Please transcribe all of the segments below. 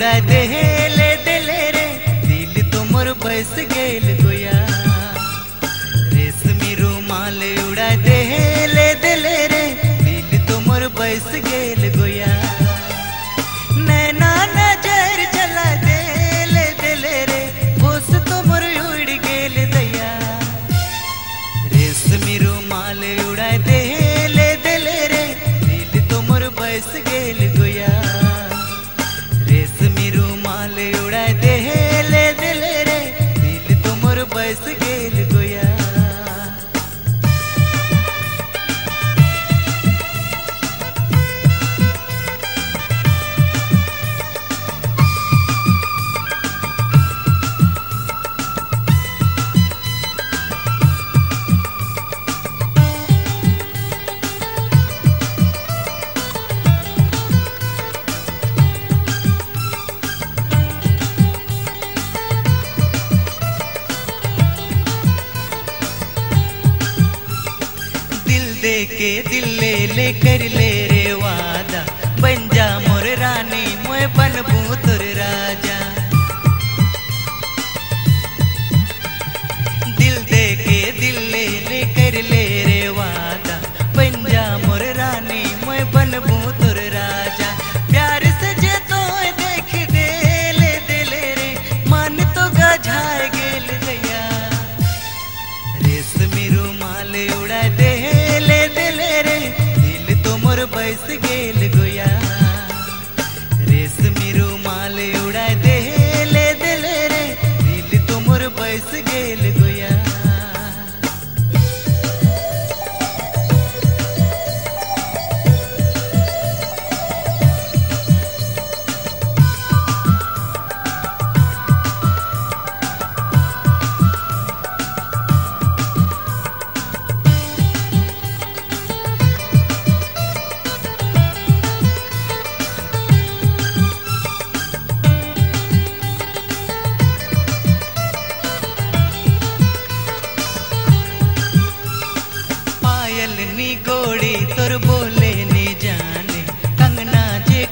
उड़ा दे ले दिले रे। दिल तो बस गेल के दिल ले ले कर ले रे।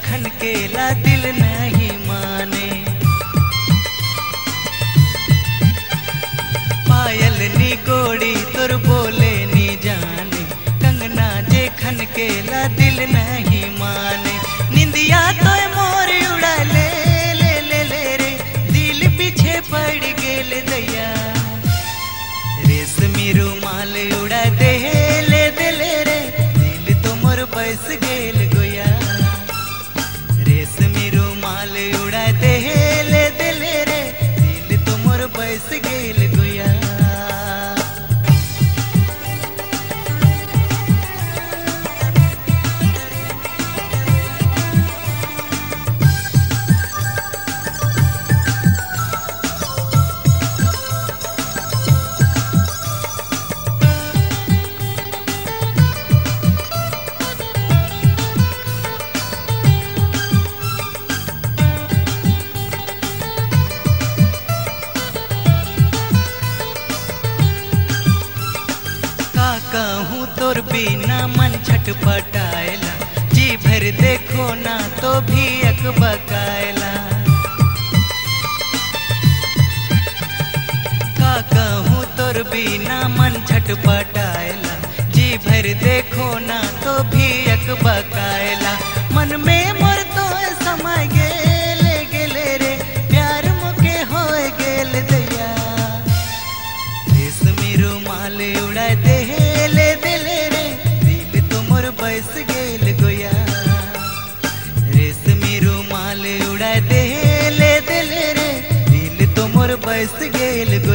जे खनकेला दिल नहीं माने। पायल नी गोड़ी तोर बोले नी जाने। कंगना जे खनकेला दिल नहीं माने। निंदिया तो मोर उड़ा ले ले ले ले रे। दिल पीछे पड़ गेल दैया। रेशमी रुमाल उड़ा दे उड़ा दे और बिना मन छटपटाएला जी भर देखो ना तो भी एक बकायला। का कहूँ तोर बिना मन छटपटाएला जी भर देखो ना तो भी एक बकायला। मन में मोर तो समय गे गेले रे, प्यार उड़ाए दोस्त गेल गो